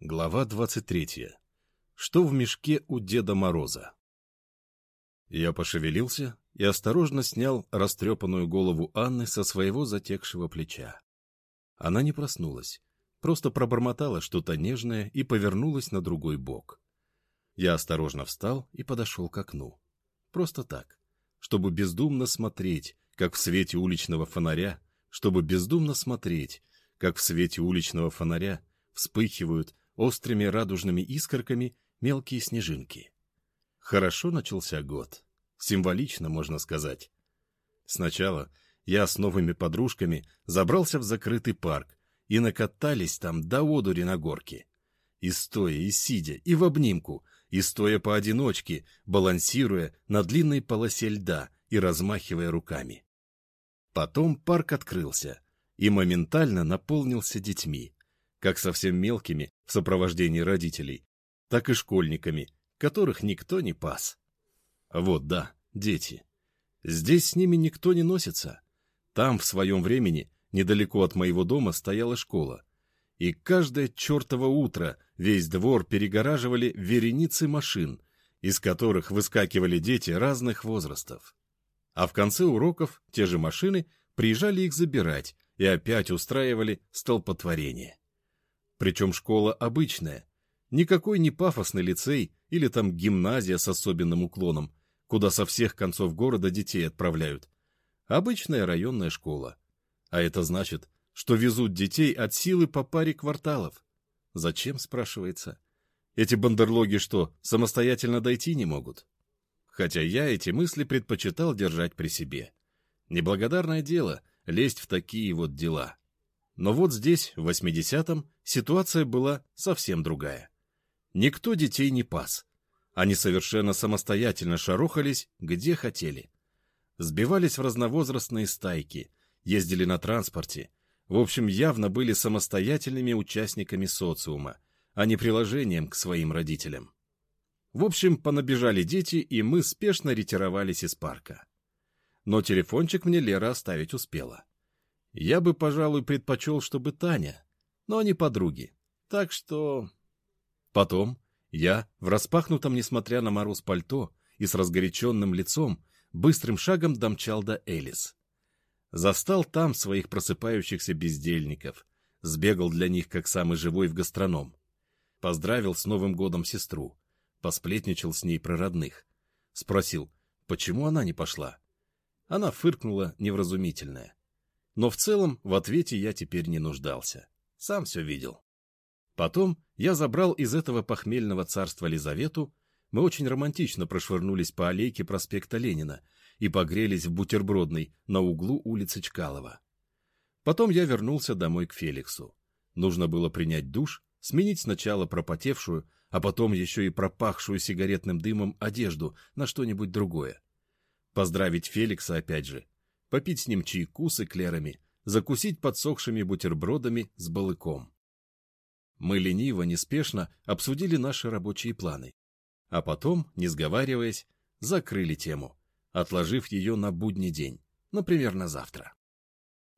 Глава 23. Что в мешке у Деда Мороза? Я пошевелился и осторожно снял растрепанную голову Анны со своего затекшего плеча. Она не проснулась, просто пробормотала что-то нежное и повернулась на другой бок. Я осторожно встал и подошел к окну. Просто так, чтобы бездумно смотреть, как в свете уличного фонаря, чтобы бездумно смотреть, как в свете уличного фонаря вспыхивают острыми радужными искорками мелкие снежинки. Хорошо начался год. Символично, можно сказать. Сначала я с новыми подружками забрался в закрытый парк и накатались там до одури на горке. И стоя, и сидя, и в обнимку, и стоя поодиночке, балансируя на длинной полосе льда и размахивая руками. Потом парк открылся и моментально наполнился детьми как совсем мелкими в сопровождении родителей, так и школьниками, которых никто не пас. Вот да, дети. Здесь с ними никто не носится. Там в своем времени, недалеко от моего дома, стояла школа. И каждое чертово утро весь двор перегораживали вереницы машин, из которых выскакивали дети разных возрастов. А в конце уроков те же машины приезжали их забирать и опять устраивали столпотворение. Причем школа обычная. Никакой не пафосный лицей или там гимназия с особенным уклоном, куда со всех концов города детей отправляют. Обычная районная школа. А это значит, что везут детей от силы по паре кварталов. Зачем, спрашивается? Эти бандерлоги что, самостоятельно дойти не могут? Хотя я эти мысли предпочитал держать при себе. Неблагодарное дело лезть в такие вот дела. Но вот здесь, в 80-м, ситуация была совсем другая. Никто детей не пас. Они совершенно самостоятельно шарохались, где хотели. Сбивались в разновозрастные стайки, ездили на транспорте. В общем, явно были самостоятельными участниками социума, а не приложением к своим родителям. В общем, понабежали дети, и мы спешно ретировались из парка. Но телефончик мне Лера оставить успела. Я бы, пожалуй, предпочел, чтобы Таня, но они подруги. Так что... Потом я, в распахнутом, несмотря на мороз пальто и с разгоряченным лицом, быстрым шагом домчал до Элис. Застал там своих просыпающихся бездельников, сбегал для них как самый живой в гастроном. Поздравил с Новым годом сестру, посплетничал с ней про родных. Спросил, почему она не пошла. Она фыркнула невразумительная. Но в целом в ответе я теперь не нуждался. Сам все видел. Потом я забрал из этого похмельного царства Лизавету, мы очень романтично прошвырнулись по аллейке проспекта Ленина и погрелись в бутербродной на углу улицы Чкалова. Потом я вернулся домой к Феликсу. Нужно было принять душ, сменить сначала пропотевшую, а потом еще и пропахшую сигаретным дымом одежду на что-нибудь другое. Поздравить Феликса опять же, попить с ним чайку с эклерами, закусить подсохшими бутербродами с балыком. Мы лениво, неспешно обсудили наши рабочие планы, а потом, не сговариваясь, закрыли тему, отложив ее на будний день, например, на завтра.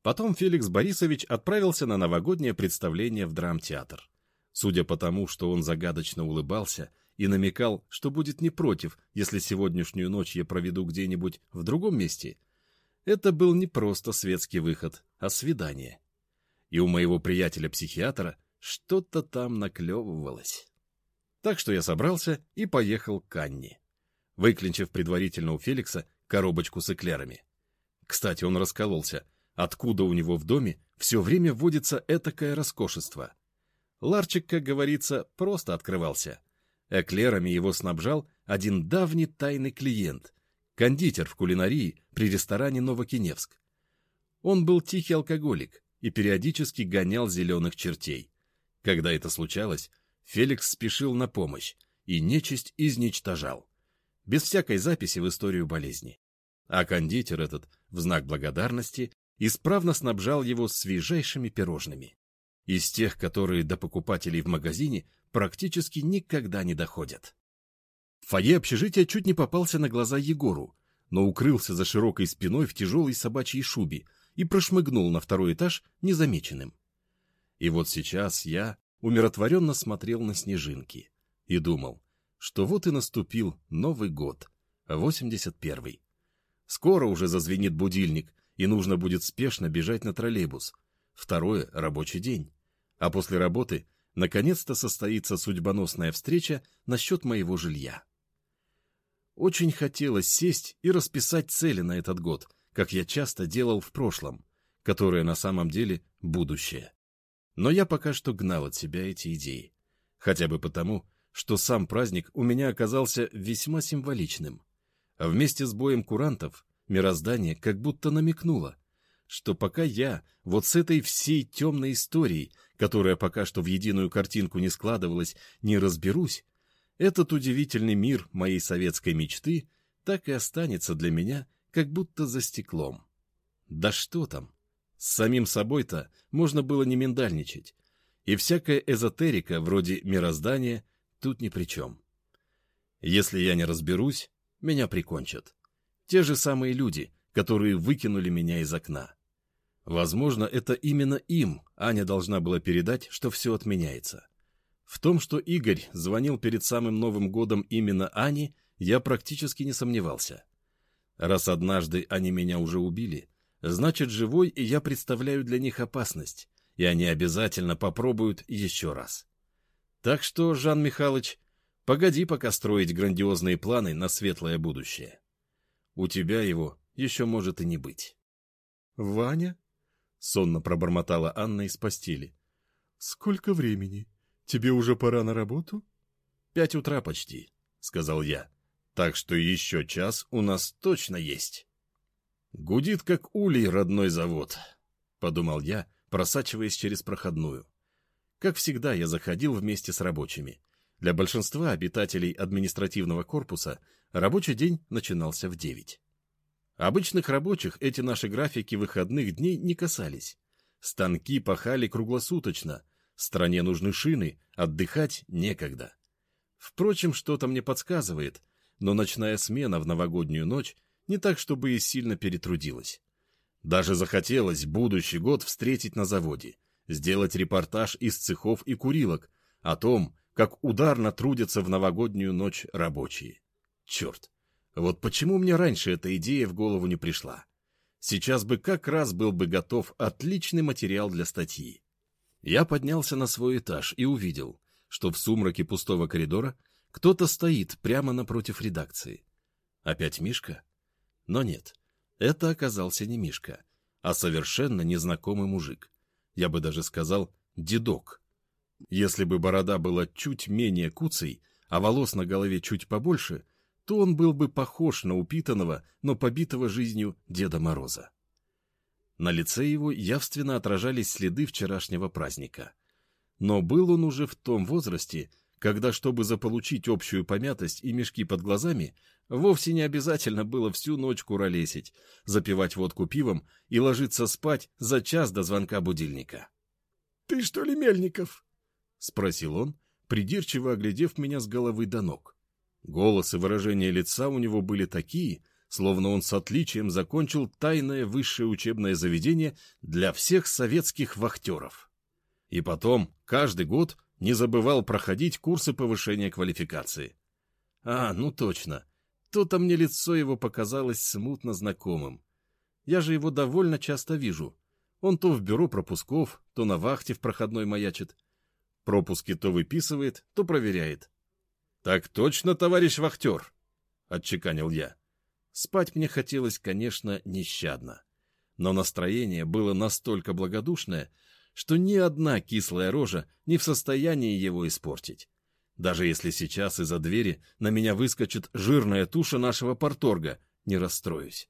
Потом Феликс Борисович отправился на новогоднее представление в драмтеатр. Судя по тому, что он загадочно улыбался и намекал, что будет не против, если сегодняшнюю ночь я проведу где-нибудь в другом месте — это был не просто светский выход, а свидание. И у моего приятеля-психиатра что-то там наклевывалось. Так что я собрался и поехал к Анне, выклинчив предварительно у Феликса коробочку с эклерами. Кстати, он раскололся, откуда у него в доме все время водится этакое роскошество. Ларчик, как говорится, просто открывался. Эклерами его снабжал один давний тайный клиент — кондитер в кулинарии при ресторане Новокиневск. Он был тихий алкоголик и периодически гонял зеленых чертей. Когда это случалось, Феликс спешил на помощь и нечисть изничтожал, без всякой записи в историю болезни. А кондитер этот, в знак благодарности, исправно снабжал его свежайшими пирожными. Из тех, которые до покупателей в магазине практически никогда не доходят. В фойе общежития чуть не попался на глаза Егору, но укрылся за широкой спиной в тяжелой собачьей шубе и прошмыгнул на второй этаж незамеченным. И вот сейчас я, умиротворенно смотрел на снежинки и думал, что вот и наступил Новый год, 81-й. Скоро уже зазвенит будильник, и нужно будет спешно бежать на троллейбус. Второе — рабочий день. А после работы наконец-то состоится судьбоносная встреча насчет моего жилья. Очень хотелось сесть и расписать цели на этот год, как я часто делал в прошлом, которое на самом деле будущее. Но я пока что гнал от себя эти идеи. Хотя бы потому, что сам праздник у меня оказался весьма символичным. А вместе с боем курантов мироздание как будто намекнуло, что пока я вот с этой всей темной историей, которая пока что в единую картинку не складывалась, не разберусь, этот удивительный мир моей советской мечты так и останется для меня как будто за стеклом. Да что там? С самим собой-то можно было не миндальничать. И всякая эзотерика, вроде мироздания, тут ни при чем. Если я не разберусь, меня прикончат. Те же самые люди, которые выкинули меня из окна. Возможно, это именно им Аня должна была передать, что все отменяется. В том, что Игорь звонил перед самым Новым годом именно Ане, я практически не сомневался. Раз однажды они меня уже убили, значит, живой, и я представляю для них опасность, и они обязательно попробуют еще раз. Так что, Жан Михайлович, погоди пока строить грандиозные планы на светлое будущее. У тебя его еще может и не быть. — Ваня? — сонно пробормотала Анна из постели. — Сколько времени? Тебе уже пора на работу? — Пять утра почти, — сказал я. — Так что еще час у нас точно есть. — Гудит, как улей, родной завод, — подумал я, просачиваясь через проходную. Как всегда, я заходил вместе с рабочими. Для большинства обитателей административного корпуса рабочий день начинался в девять. Обычных рабочих эти наши графики выходных дней не касались. Станки пахали круглосуточно, стране нужны шины, отдыхать некогда. Впрочем, что-то мне подсказывает, но ночная смена в новогоднюю ночь не так, чтобы и сильно перетрудилась. Даже захотелось будущий год встретить на заводе — сделать репортаж из цехов и курилок о том, как ударно трудятся в новогоднюю ночь рабочие. Черт, вот почему мне раньше эта идея в голову не пришла? Сейчас бы как раз был бы готов отличный материал для статьи. Я поднялся на свой этаж и увидел, что в сумраке пустого коридора кто-то стоит прямо напротив редакции. Опять Мишка? Но нет, это оказался не Мишка, а совершенно незнакомый мужик я бы даже сказал, дедок. Если бы борода была чуть менее куцей, а волос на голове чуть побольше, то он был бы похож на упитанного, но побитого жизнью Деда Мороза. На лице его явственно отражались следы вчерашнего праздника. Но был он уже в том возрасте, когда, чтобы заполучить общую помятость и мешки под глазами, вовсе не обязательно было всю ночь куролесить, запивать водку пивом и ложиться спать за час до звонка будильника. — Ты что ли, Мельников? — спросил он, придирчиво оглядев меня с головы до ног. Голос и выражение лица у него были такие, словно он с отличием закончил тайное высшее учебное заведение для всех советских вахтеров. И потом, каждый год не забывал проходить курсы повышения квалификации. А, ну точно. То-то мне лицо его показалось смутно знакомым. Я же его довольно часто вижу. Он то в бюро пропусков, то на вахте в проходной маячит. Пропуски то выписывает, то проверяет. — Так точно, товарищ вахтер! — отчеканил я. Спать мне хотелось, конечно, нещадно. Но настроение было настолько благодушное, что ни одна кислая рожа не в состоянии его испортить. Даже если сейчас из-за двери на меня выскочит жирная туша нашего порторга, не расстроюсь.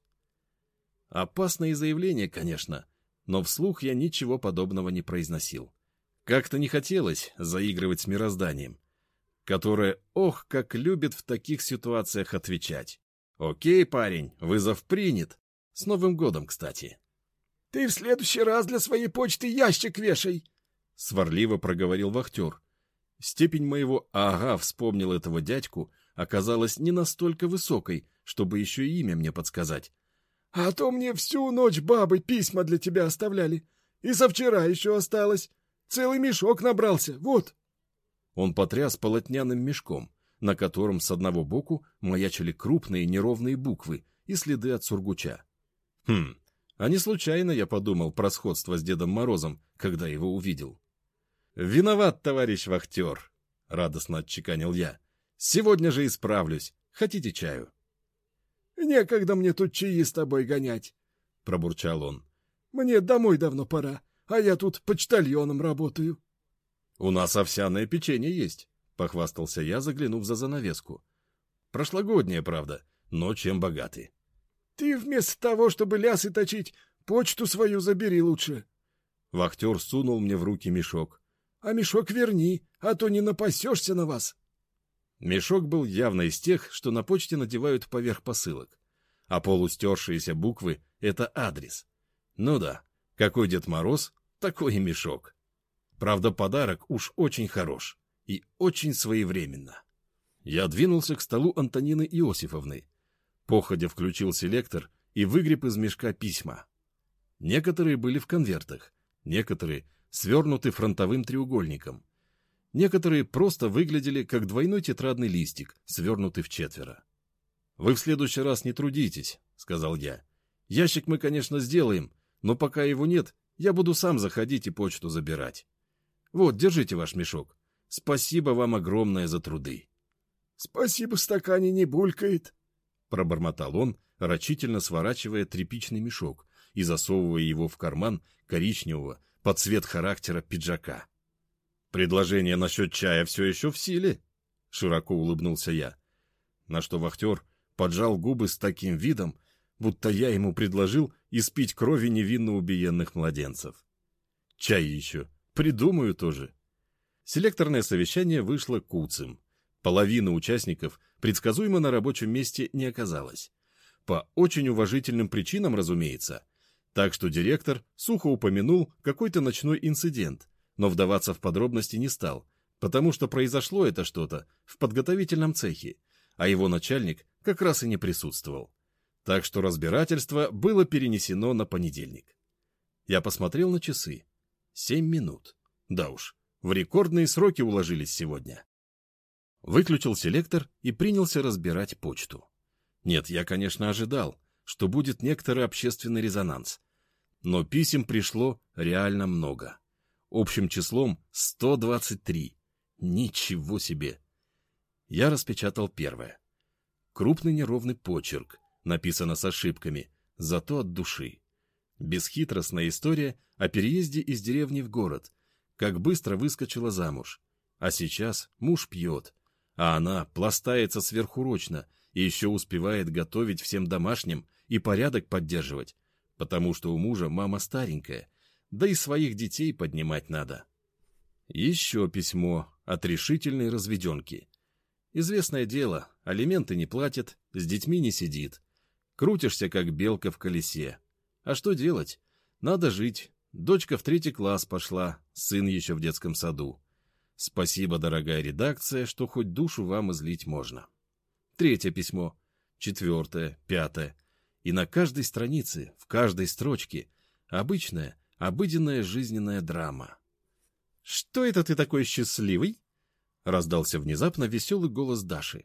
Опасное заявление, конечно, но вслух я ничего подобного не произносил. Как-то не хотелось заигрывать с мирозданием, которое, ох, как любит в таких ситуациях отвечать. «Окей, парень, вызов принят. С Новым годом, кстати». Ты в следующий раз для своей почты ящик вешай, — сварливо проговорил вахтер. Степень моего «ага» вспомнил этого дядьку оказалась не настолько высокой, чтобы еще имя мне подсказать. — А то мне всю ночь бабы письма для тебя оставляли. И со вчера еще осталось. Целый мешок набрался, вот. Он потряс полотняным мешком, на котором с одного боку маячили крупные неровные буквы и следы от сургуча. Хм, а не случайно я подумал про сходство с Дедом Морозом, когда его увидел. «Виноват, товарищ вахтер!» — радостно отчеканил я. «Сегодня же исправлюсь. Хотите чаю?» «Некогда мне тут чаи с тобой гонять», — пробурчал он. «Мне домой давно пора, а я тут почтальоном работаю». «У нас овсяное печенье есть», — похвастался я, заглянув за занавеску. «Прошлогоднее, правда, но чем богаты». «Ты вместо того, чтобы лясы точить, почту свою забери лучше». Вахтер сунул мне в руки мешок. «А мешок верни, а то не напасешься на вас». Мешок был явно из тех, что на почте надевают поверх посылок. А полустершиеся буквы — это адрес. Ну да, какой Дед Мороз, такой и мешок. Правда, подарок уж очень хорош и очень своевременно. Я двинулся к столу Антонины Иосифовны. Походя включил селектор и выгреб из мешка письма. Некоторые были в конвертах, некоторые свернуты фронтовым треугольником, Некоторые просто выглядели как двойной тетрадный листик, свернутый в четверо. «Вы в следующий раз не трудитесь», — сказал я. «Ящик мы, конечно, сделаем, но пока его нет, я буду сам заходить и почту забирать. Вот, держите ваш мешок. Спасибо вам огромное за труды». «Спасибо, стакане не булькает», — пробормотал он, рачительно сворачивая тряпичный мешок и засовывая его в карман коричневого под цвет характера пиджака. «Предложение насчет чая все еще в силе?» — широко улыбнулся я. На что вахтер поджал губы с таким видом, будто я ему предложил испить крови невинно убиенных младенцев. «Чай еще. Придумаю тоже». Селекторное совещание вышло куцым. Половина участников предсказуемо на рабочем месте не оказалась. По очень уважительным причинам, разумеется. Так что директор сухо упомянул какой-то ночной инцидент, но вдаваться в подробности не стал, потому что произошло это что-то в подготовительном цехе, а его начальник как раз и не присутствовал. Так что разбирательство было перенесено на понедельник. Я посмотрел на часы. Семь минут. Да уж, в рекордные сроки уложились сегодня. Выключил селектор и принялся разбирать почту. Нет, я, конечно, ожидал, что будет некоторый общественный резонанс. Но писем пришло реально много общим числом 123. Ничего себе! Я распечатал первое. Крупный неровный почерк, написано с ошибками, зато от души. Бесхитростная история о переезде из деревни в город, как быстро выскочила замуж. А сейчас муж пьет, а она пластается сверхурочно и еще успевает готовить всем домашним и порядок поддерживать, потому что у мужа мама старенькая, да и своих детей поднимать надо. Еще письмо от решительной разведенки. Известное дело, алименты не платят, с детьми не сидит. Крутишься, как белка в колесе. А что делать? Надо жить. Дочка в третий класс пошла, сын еще в детском саду. Спасибо, дорогая редакция, что хоть душу вам излить можно. Третье письмо, четвертое, пятое. И на каждой странице, в каждой строчке, обычное, Обыденная жизненная драма. «Что это ты такой счастливый?» — раздался внезапно веселый голос Даши.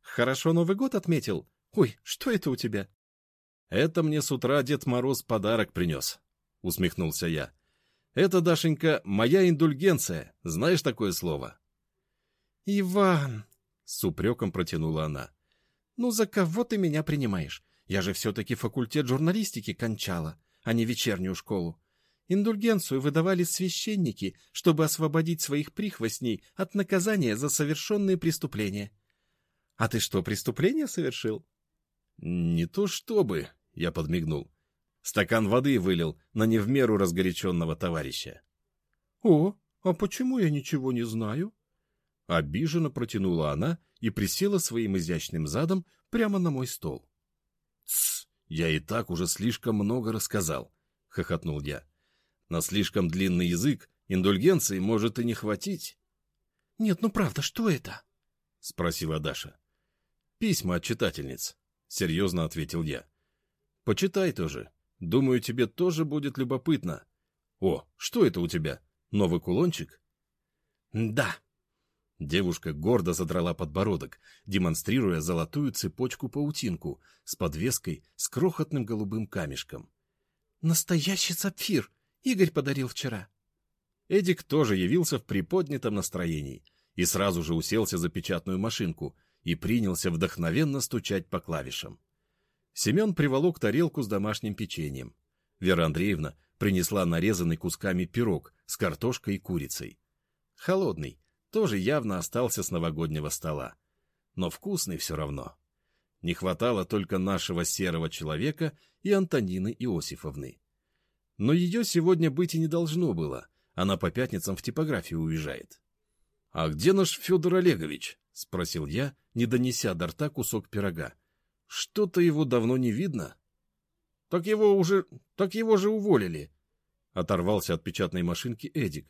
«Хорошо Новый год отметил? Ой, что это у тебя?» «Это мне с утра Дед Мороз подарок принес», — усмехнулся я. «Это, Дашенька, моя индульгенция. Знаешь такое слово?» «Иван!» — с упреком протянула она. «Ну за кого ты меня принимаешь? Я же все-таки факультет журналистики кончала, а не вечернюю школу. Индульгенцию выдавали священники, чтобы освободить своих прихвостней от наказания за совершенные преступления. А ты что, преступление совершил? Не то чтобы, я подмигнул. Стакан воды вылил на не в меру разгоряченного товарища. О, а почему я ничего не знаю? Обиженно протянула она и присела своим изящным задом прямо на мой стол. «Тсс, я и так уже слишком много рассказал», — хохотнул я. На слишком длинный язык индульгенции может и не хватить. — Нет, ну правда, что это? — спросила Даша. — Письма от читательниц, — серьезно ответил я. — Почитай тоже. Думаю, тебе тоже будет любопытно. О, что это у тебя? Новый кулончик? Да. Девушка гордо задрала подбородок, демонстрируя золотую цепочку-паутинку с подвеской с крохотным голубым камешком. Настоящий сапфир! Игорь подарил вчера. Эдик тоже явился в приподнятом настроении и сразу же уселся за печатную машинку и принялся вдохновенно стучать по клавишам. Семен приволок тарелку с домашним печеньем. Вера Андреевна принесла нарезанный кусками пирог с картошкой и курицей. Холодный, тоже явно остался с новогоднего стола. Но вкусный все равно. Не хватало только нашего серого человека и Антонины Иосифовны. Но ее сегодня быть и не должно было. Она по пятницам в типографию уезжает. — А где наш Федор Олегович? — спросил я, не донеся до рта кусок пирога. — Что-то его давно не видно. — Так его уже... так его же уволили. Оторвался от печатной машинки Эдик.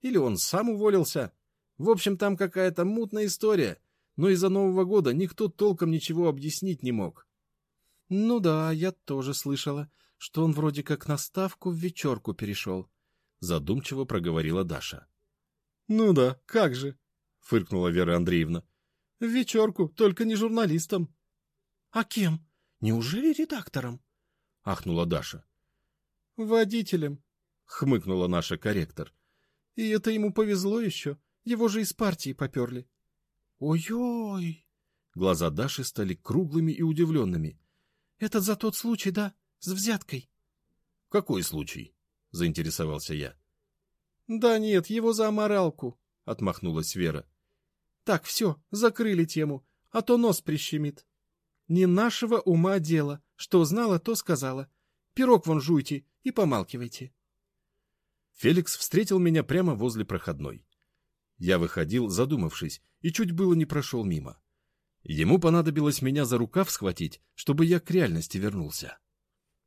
Или он сам уволился. В общем, там какая-то мутная история, но из-за Нового года никто толком ничего объяснить не мог. — Ну да, я тоже слышала, что он вроде как на ставку в вечерку перешел, — задумчиво проговорила Даша. — Ну да, как же, — фыркнула Вера Андреевна. — В вечерку, только не журналистом. — А кем? Неужели редактором? — ахнула Даша. — Водителем, — хмыкнула наша корректор. — И это ему повезло еще, его же из партии поперли. Ой — Глаза Даши стали круглыми и удивленными. — Это за тот случай, да? С взяткой. — Какой случай? — заинтересовался я. — Да нет, его за аморалку, — отмахнулась Вера. — Так, все, закрыли тему, а то нос прищемит. Не нашего ума дело. Что знала, то сказала. Пирог вон жуйте и помалкивайте. Феликс встретил меня прямо возле проходной. Я выходил, задумавшись, и чуть было не прошел мимо. Ему понадобилось меня за рукав схватить, чтобы я к реальности вернулся.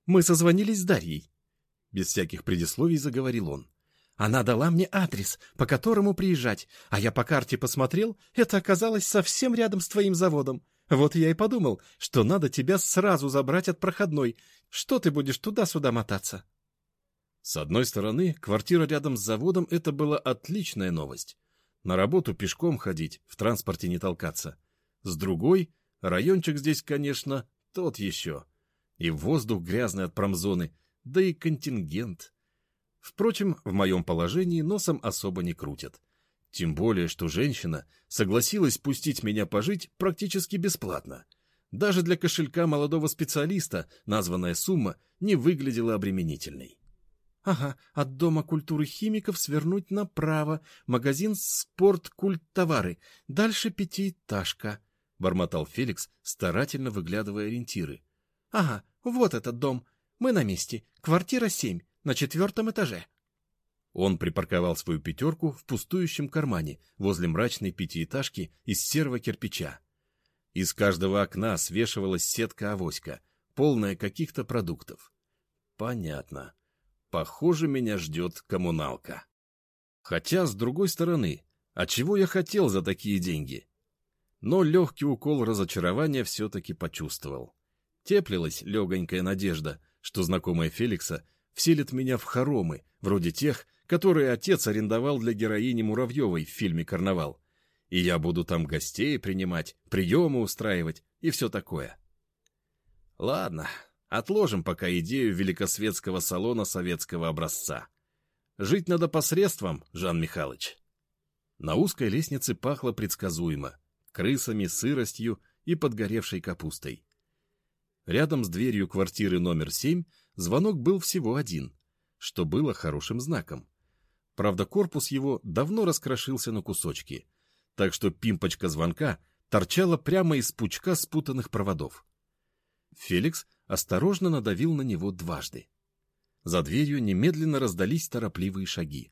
Мы созвонились с Дарьей. Без всяких предисловий заговорил он. Она дала мне адрес, по которому приезжать, а я по карте посмотрел, это оказалось совсем рядом с твоим заводом. Вот я и подумал, что надо тебя сразу забрать от проходной. Что ты будешь туда-сюда мотаться? С одной стороны, квартира рядом с заводом — это была отличная новость. На работу пешком ходить, в транспорте не толкаться. С другой, райончик здесь, конечно, тот еще. И воздух грязный от промзоны, да и контингент. Впрочем, в моем положении носом особо не крутят. Тем более, что женщина согласилась пустить меня пожить практически бесплатно. Даже для кошелька молодого специалиста названная сумма не выглядела обременительной. Ага, от Дома культуры химиков свернуть направо, магазин «Спорт-культ-товары», дальше пятиэтажка, — бормотал Феликс, старательно выглядывая ориентиры. — Ага, вот этот дом. Мы на месте. Квартира семь, на четвертом этаже. Он припарковал свою пятерку в пустующем кармане возле мрачной пятиэтажки из серого кирпича. Из каждого окна свешивалась сетка-авоська, полная каких-то продуктов. Понятно. Похоже, меня ждет коммуналка. Хотя, с другой стороны, а чего я хотел за такие деньги? Но легкий укол разочарования все-таки почувствовал. Теплилась легонькая надежда, что знакомая Феликса вселит меня в хоромы, вроде тех, которые отец арендовал для героини Муравьевой в фильме «Карнавал». И я буду там гостей принимать, приемы устраивать и все такое. Ладно, Отложим пока идею великосветского салона советского образца. Жить надо посредством, Жан Михайлович. На узкой лестнице пахло предсказуемо — крысами, сыростью и подгоревшей капустой. Рядом с дверью квартиры номер семь звонок был всего один, что было хорошим знаком. Правда, корпус его давно раскрошился на кусочки, так что пимпочка звонка торчала прямо из пучка спутанных проводов. Феликс осторожно надавил на него дважды. За дверью немедленно раздались торопливые шаги.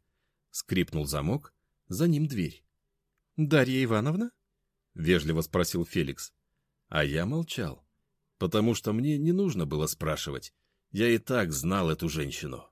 Скрипнул замок, за ним дверь. — Дарья Ивановна? — вежливо спросил Феликс. А я молчал, потому что мне не нужно было спрашивать. Я и так знал эту женщину.